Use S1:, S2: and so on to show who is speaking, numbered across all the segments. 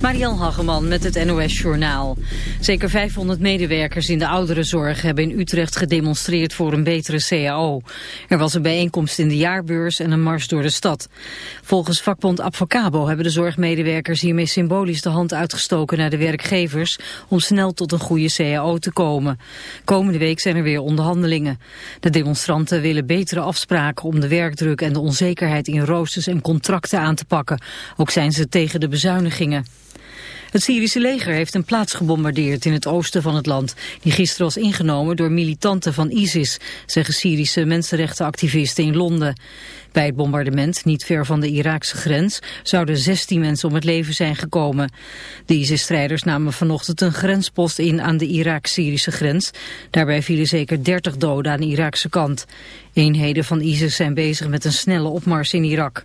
S1: Mariel Hageman met het NOS Journaal. Zeker 500 medewerkers in de ouderenzorg hebben in Utrecht gedemonstreerd voor een betere CAO. Er was een bijeenkomst in de jaarbeurs en een mars door de stad. Volgens vakbond Advocabo hebben de zorgmedewerkers hiermee symbolisch de hand uitgestoken naar de werkgevers om snel tot een goede CAO te komen. Komende week zijn er weer onderhandelingen. De demonstranten willen betere afspraken om de werkdruk en de onzekerheid in roosters en contracten aan te pakken. Ook zijn ze tegen de bezuinigingen. Het Syrische leger heeft een plaats gebombardeerd in het oosten van het land, die gisteren was ingenomen door militanten van ISIS, zeggen Syrische mensenrechtenactivisten in Londen. Bij het bombardement, niet ver van de Iraakse grens, zouden 16 mensen om het leven zijn gekomen. De ISIS-strijders namen vanochtend een grenspost in aan de Iraak-Syrische grens. Daarbij vielen zeker 30 doden aan de Iraakse kant. Eenheden van ISIS zijn bezig met een snelle opmars in Irak.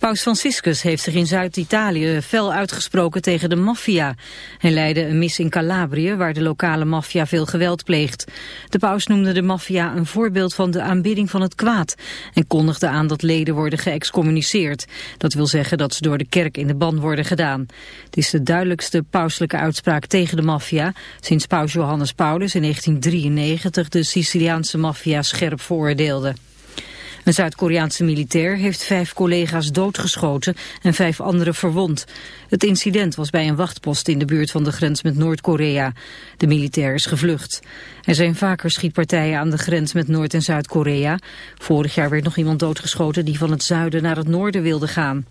S1: Paus Franciscus heeft zich in Zuid-Italië fel uitgesproken tegen de maffia. Hij leidde een mis in Calabrië waar de lokale maffia veel geweld pleegt. De paus noemde de maffia een voorbeeld van de aanbidding van het kwaad... en kondigde aan dat leden worden geëxcommuniceerd. Dat wil zeggen dat ze door de kerk in de ban worden gedaan. Het is de duidelijkste pauselijke uitspraak tegen de maffia... sinds paus Johannes Paulus in 1993 de Siciliaanse maffia scherp veroordeelde. Een Zuid-Koreaanse militair heeft vijf collega's doodgeschoten en vijf anderen verwond. Het incident was bij een wachtpost in de buurt van de grens met Noord-Korea. De militair is gevlucht. Er zijn vaker schietpartijen aan de grens met Noord- en Zuid-Korea. Vorig jaar werd nog iemand doodgeschoten die van het zuiden naar het noorden wilde gaan.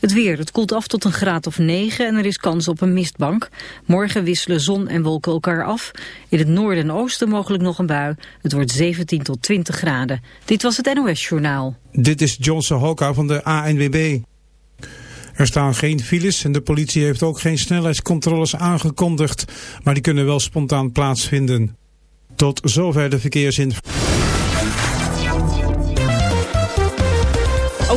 S1: Het weer, het koelt af tot een graad of 9 en er is kans op een mistbank. Morgen wisselen zon en wolken elkaar af. In het noorden en oosten mogelijk nog een bui. Het wordt 17 tot 20 graden. Dit was het NOS Journaal.
S2: Dit is Johnson Hoka van de ANWB. Er staan geen files en de politie heeft ook geen snelheidscontroles aangekondigd. Maar die kunnen wel spontaan plaatsvinden. Tot zover de verkeersinformatie.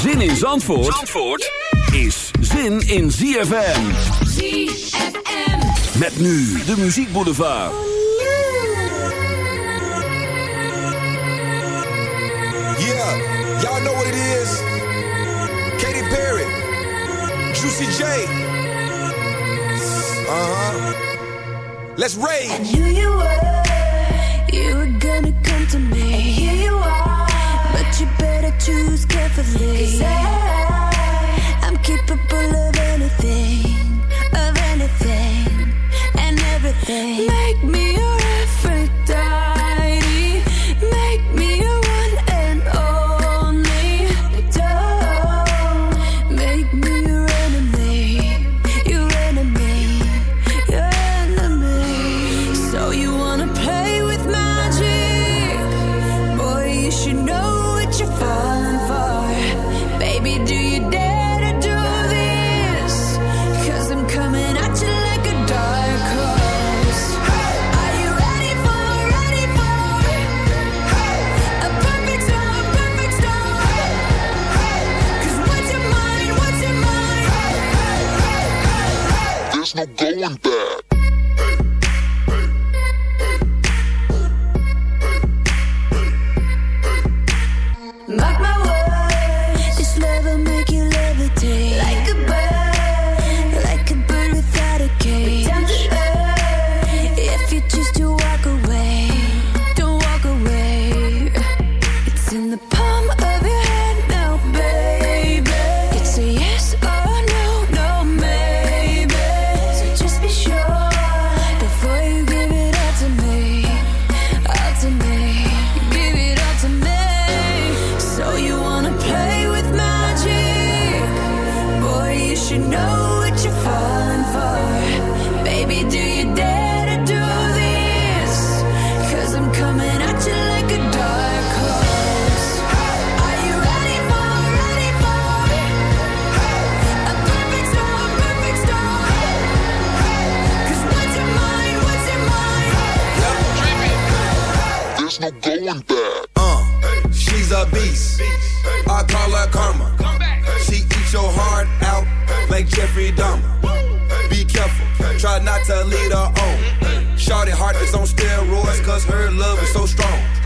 S3: Zin in Zandvoort, Zandvoort is zin in ZFM.
S4: ZFM.
S3: Met nu de Muziek Boulevard.
S5: Yeah, y'all know what it is. Katy Perry, Juicy J. Uh huh. Let's rage.
S6: knew you were, you were gonna come to me. And here you are, but you better choose carefully. 'Cause I, I'm capable of anything,
S5: Uh, she's a beast. I call her karma. She eats your heart out like Jeffrey Dahmer. Be careful, try not to lead her on. Shorty heart is on steroids, cause her love is so strong.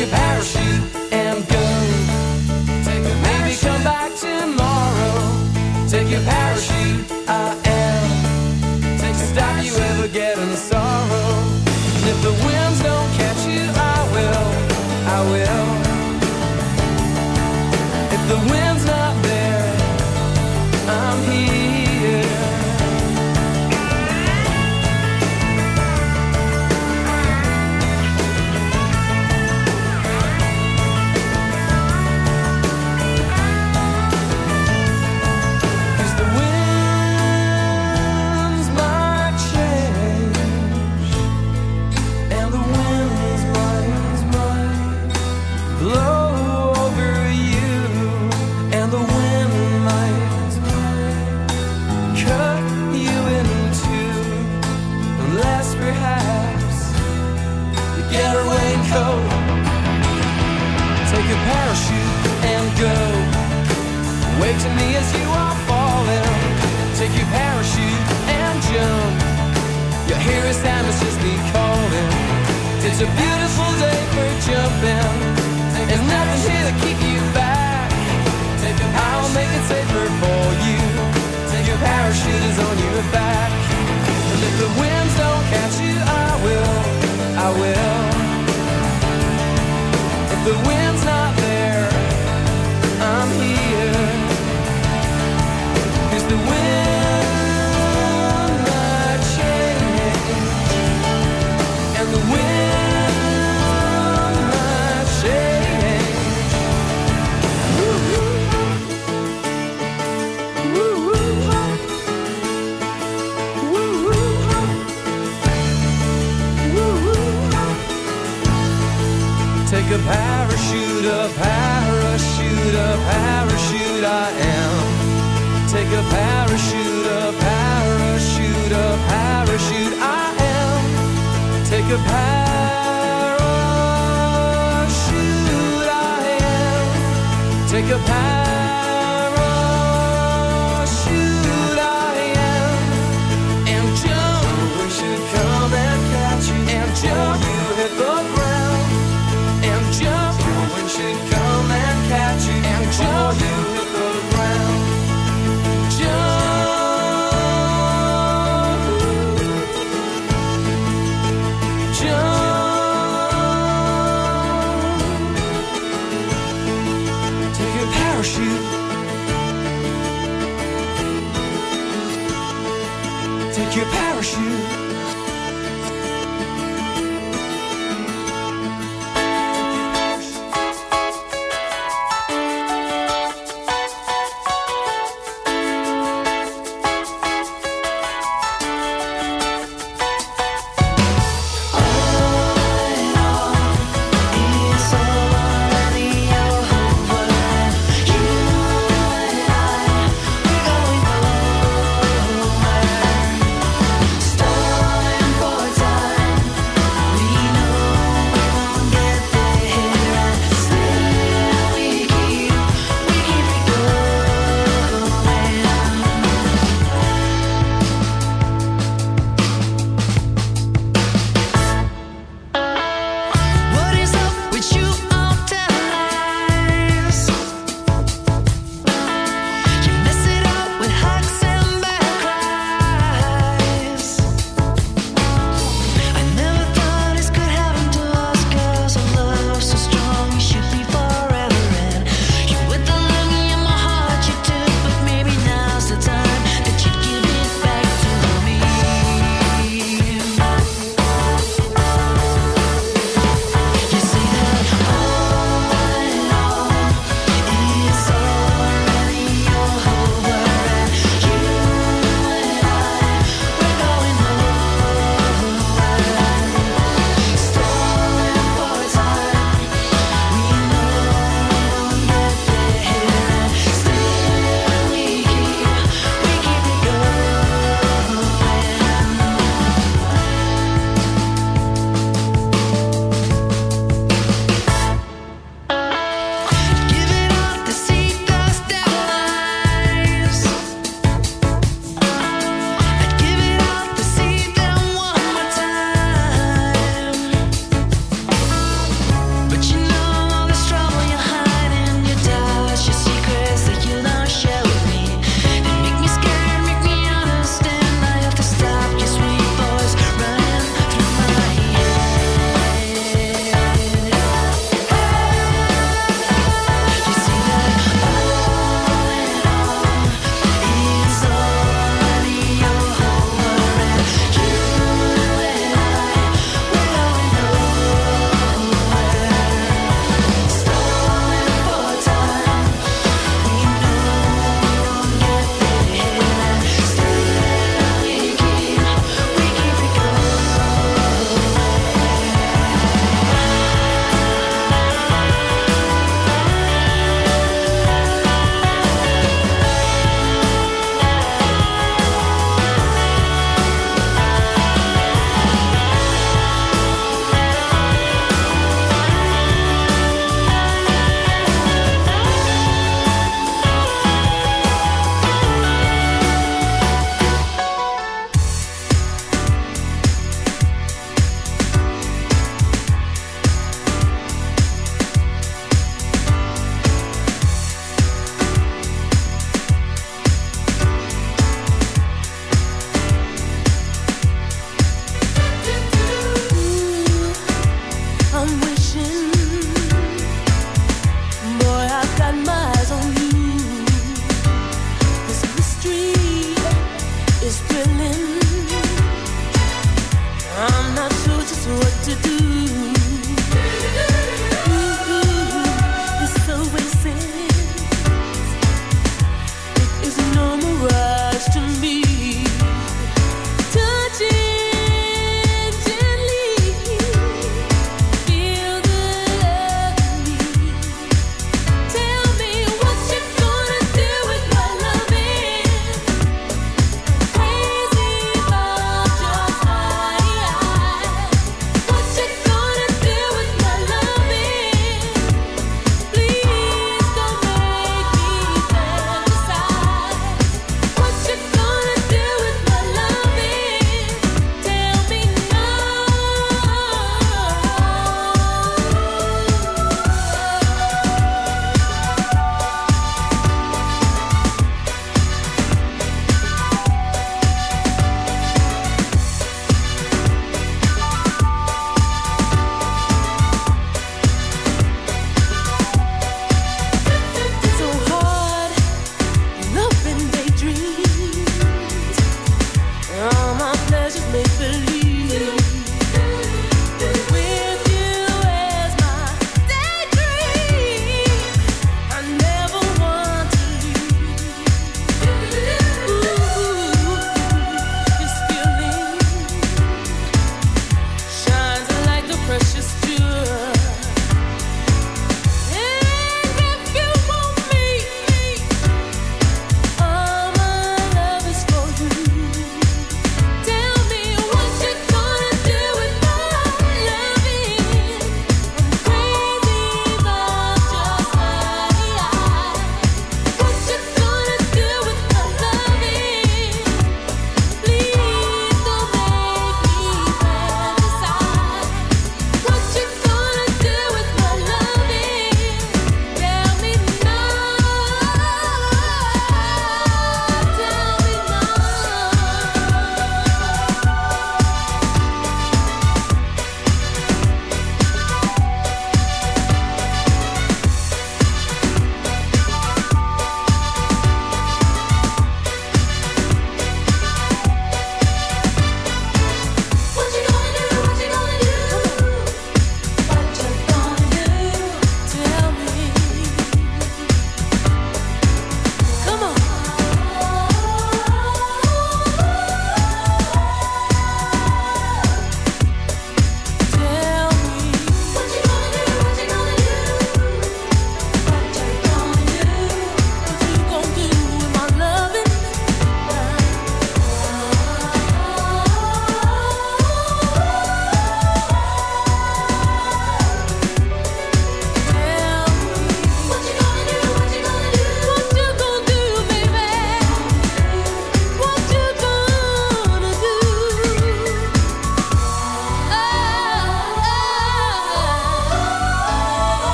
S7: Your parachute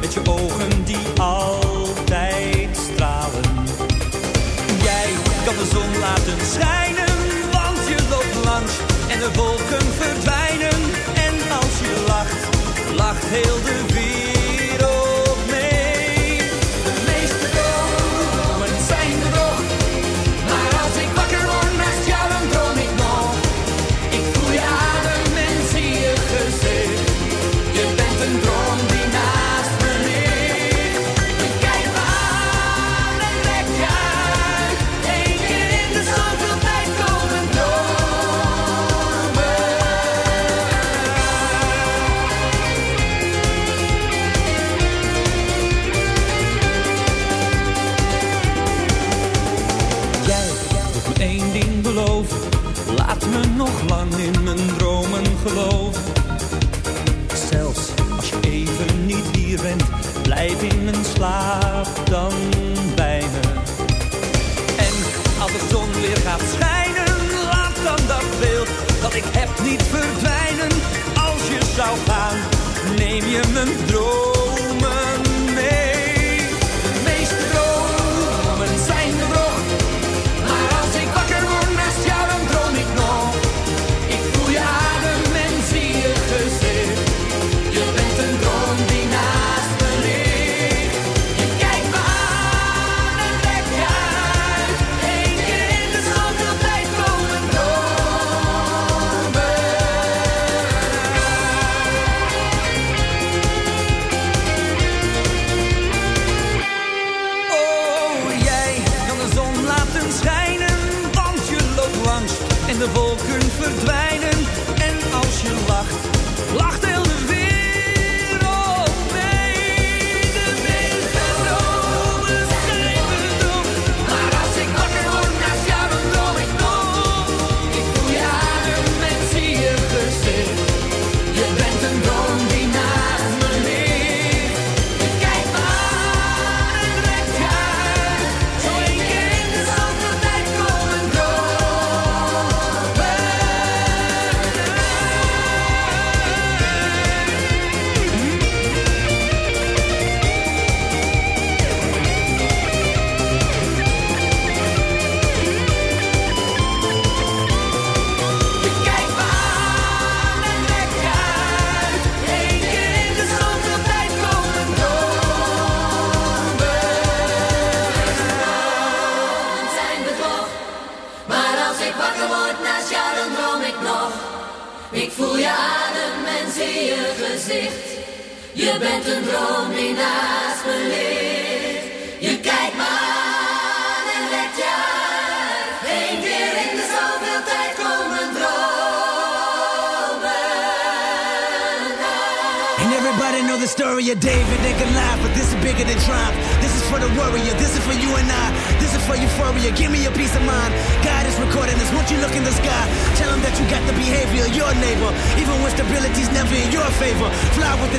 S8: met je ogen.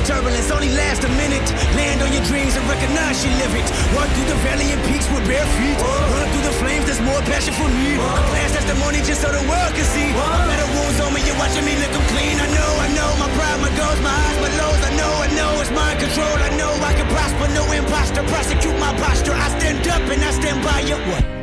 S9: Turbulence only lasts a minute. Land on your dreams and recognize you live it. Walk through the valley and peaks with bare feet. Whoa. Run through the flames, there's more passion for me. Whoa. A class testimony just so the world can see. Whoa. Better wounds on me, you're watching me lick them clean. I know, I know, my pride, my goals, my highs, my lows. I know, I know, it's mind control. I know I can prosper, no imposter. Prosecute my posture. I stand up and I stand by you. What?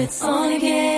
S10: It's on again.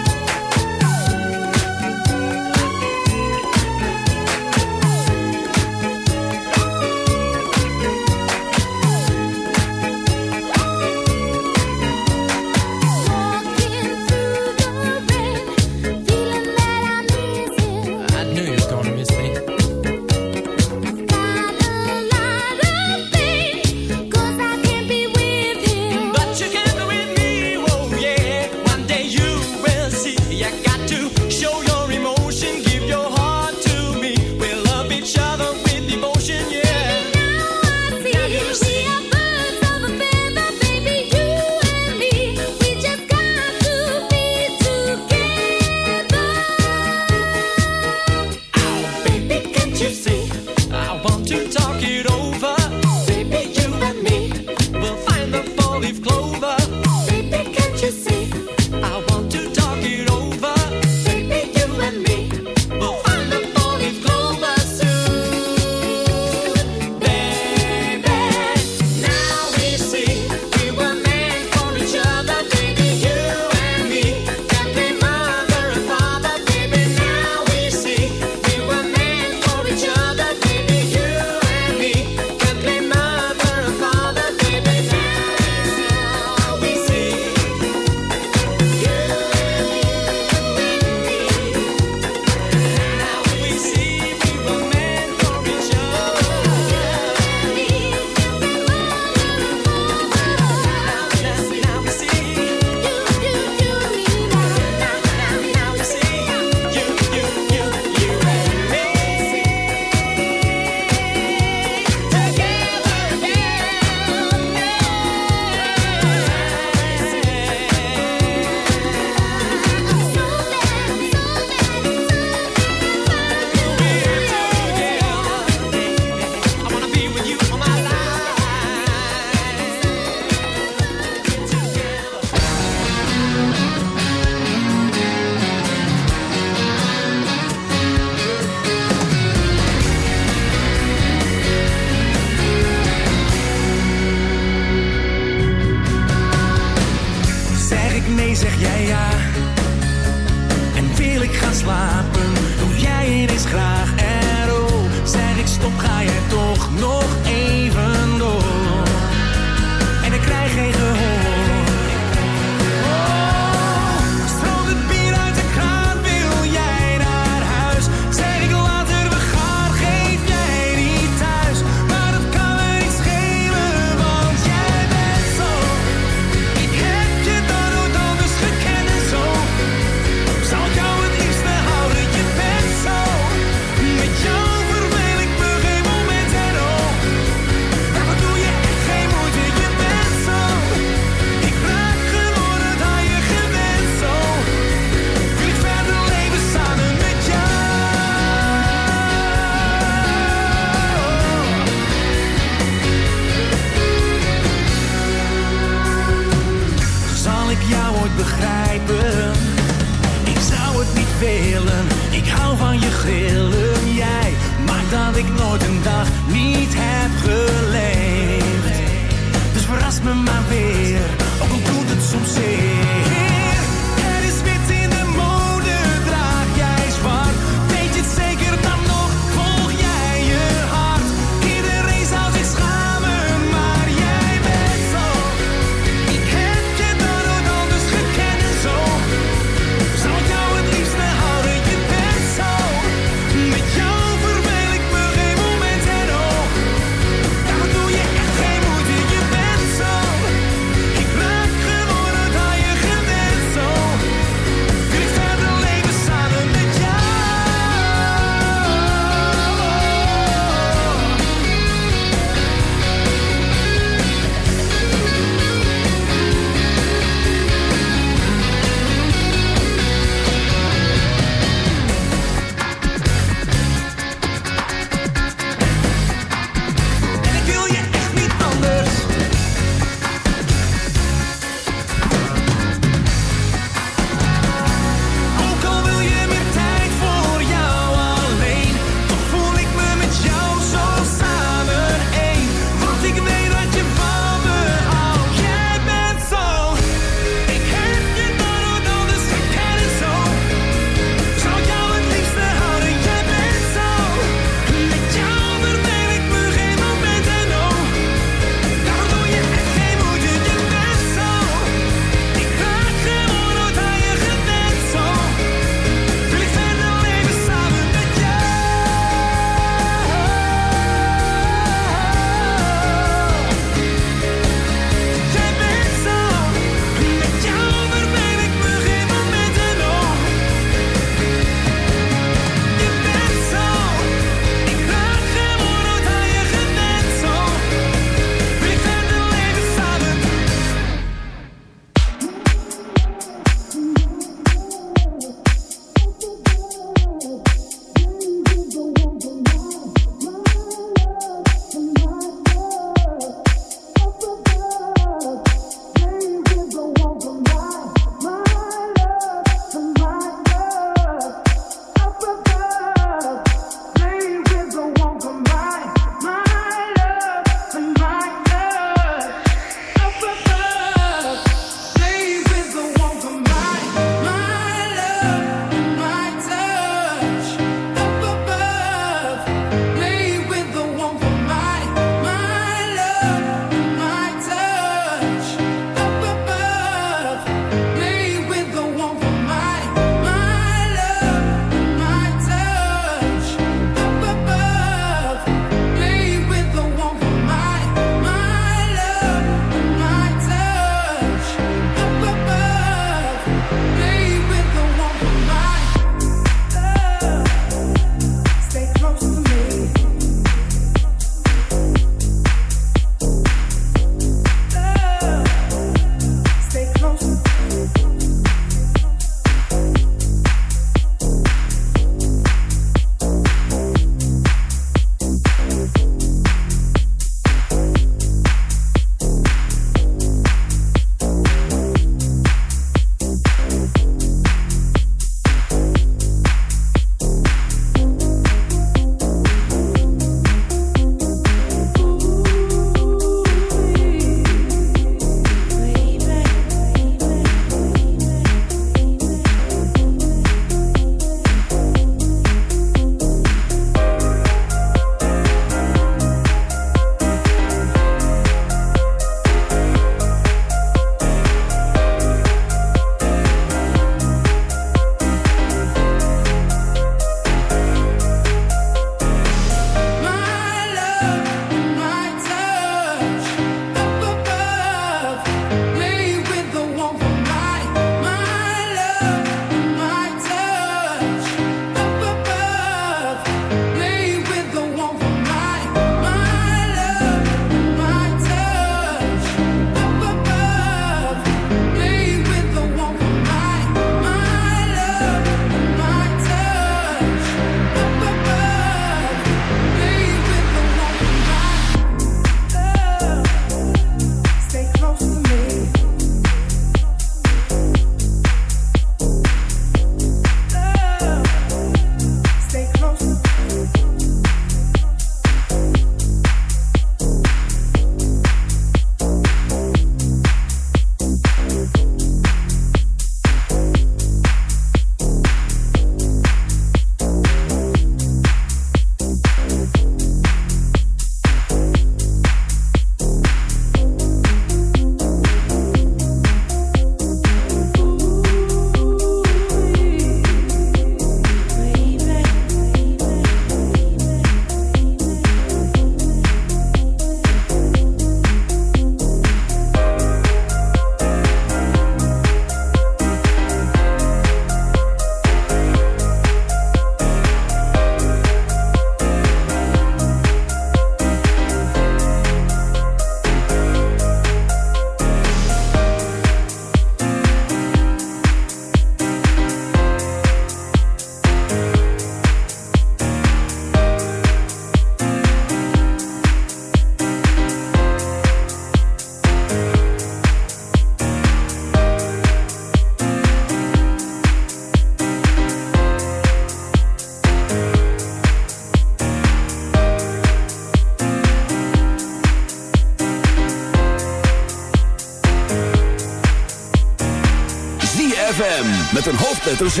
S4: Met een hoofdletter Z.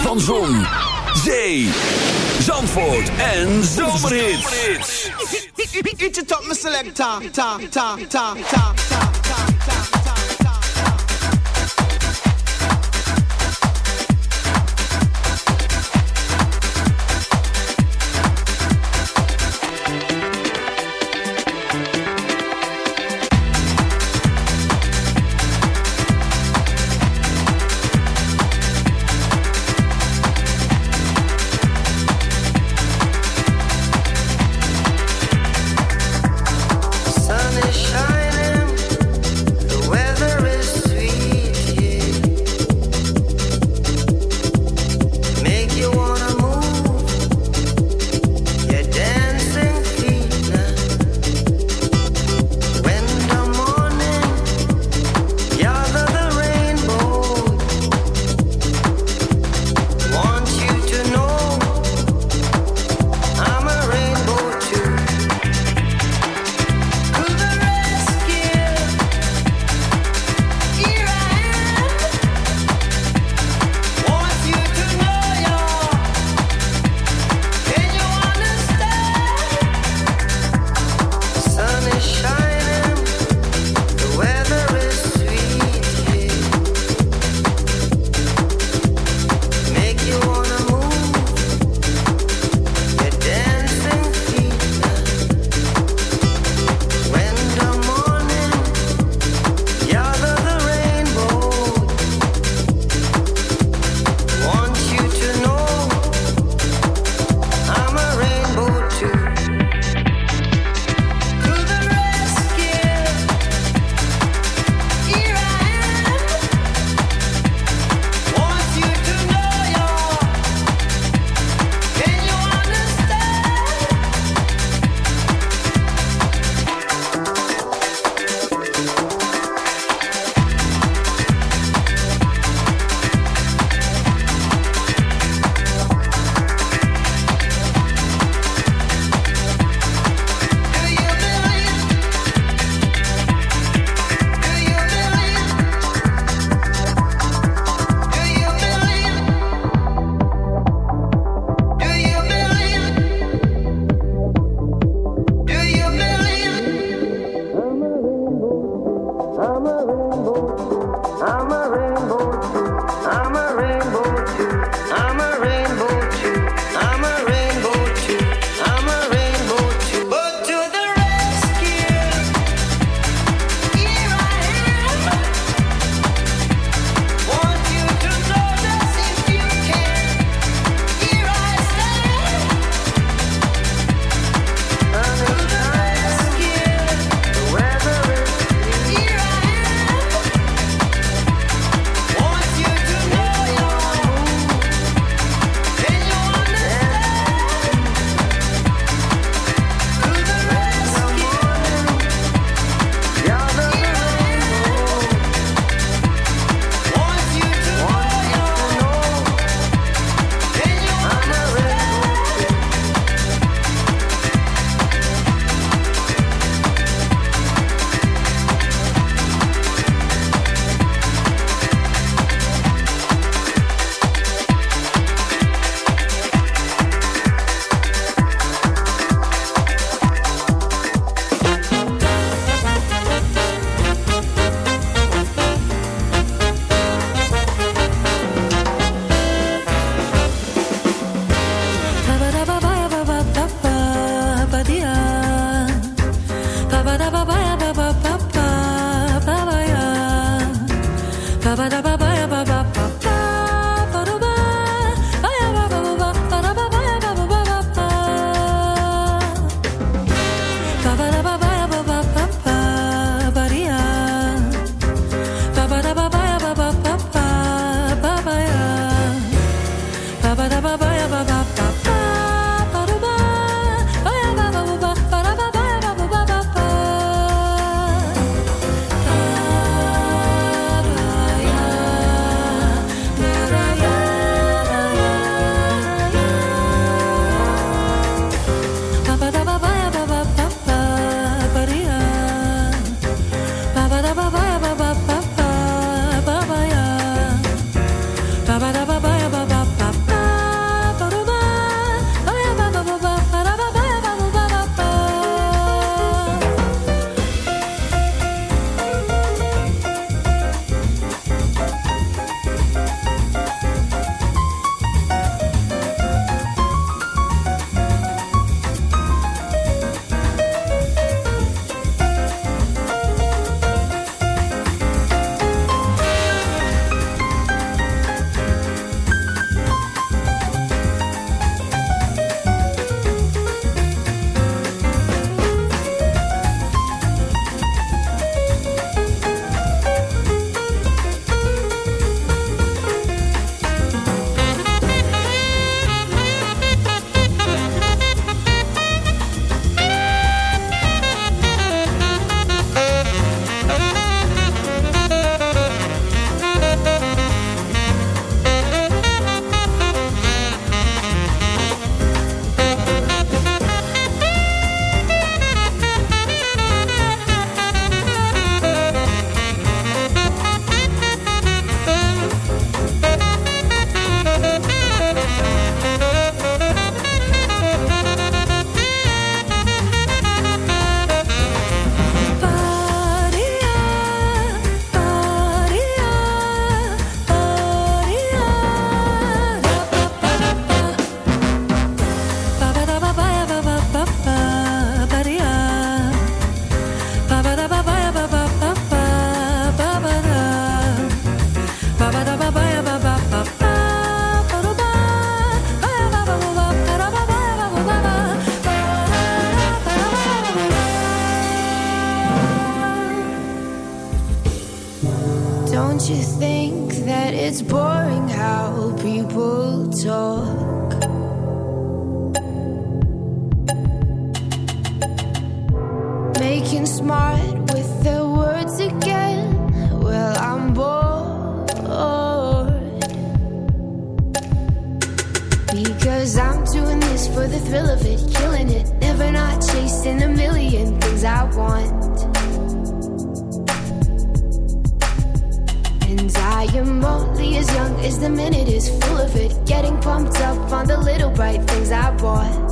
S4: Van Zon, Zee, Zandvoort en Zomerhits.
S10: Eat it up, my selector. Ta, ta, ta, ta, ta, ta,
S3: little things I bought.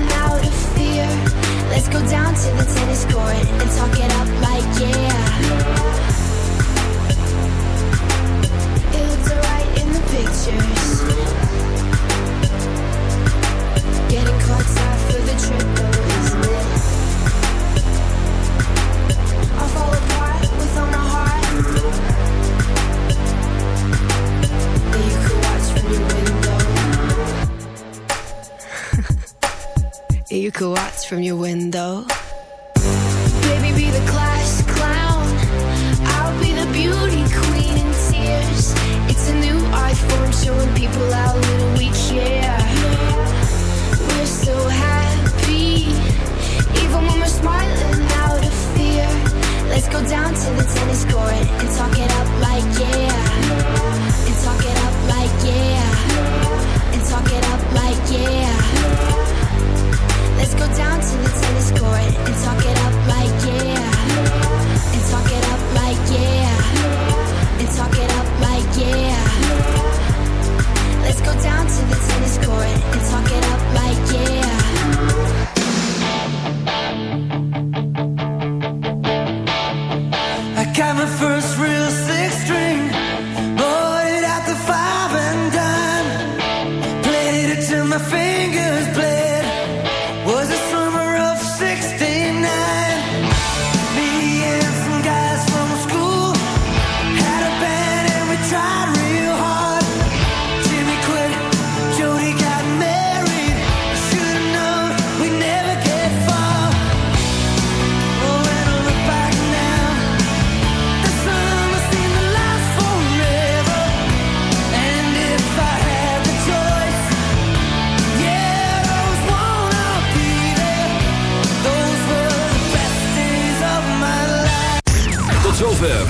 S3: Let's go down to the tennis court and talk it up like yeah. It looks alright in the pictures. Getting caught side for the trip, though, isn't it? I'll fall apart with all my heart. And you could watch from your window. You could watch from your window. Baby, be the class clown. I'll be the beauty queen in tears. It's a new form showing people how little we care. We're so happy, even when we're smiling out of fear. Let's go down to the tennis court and talk it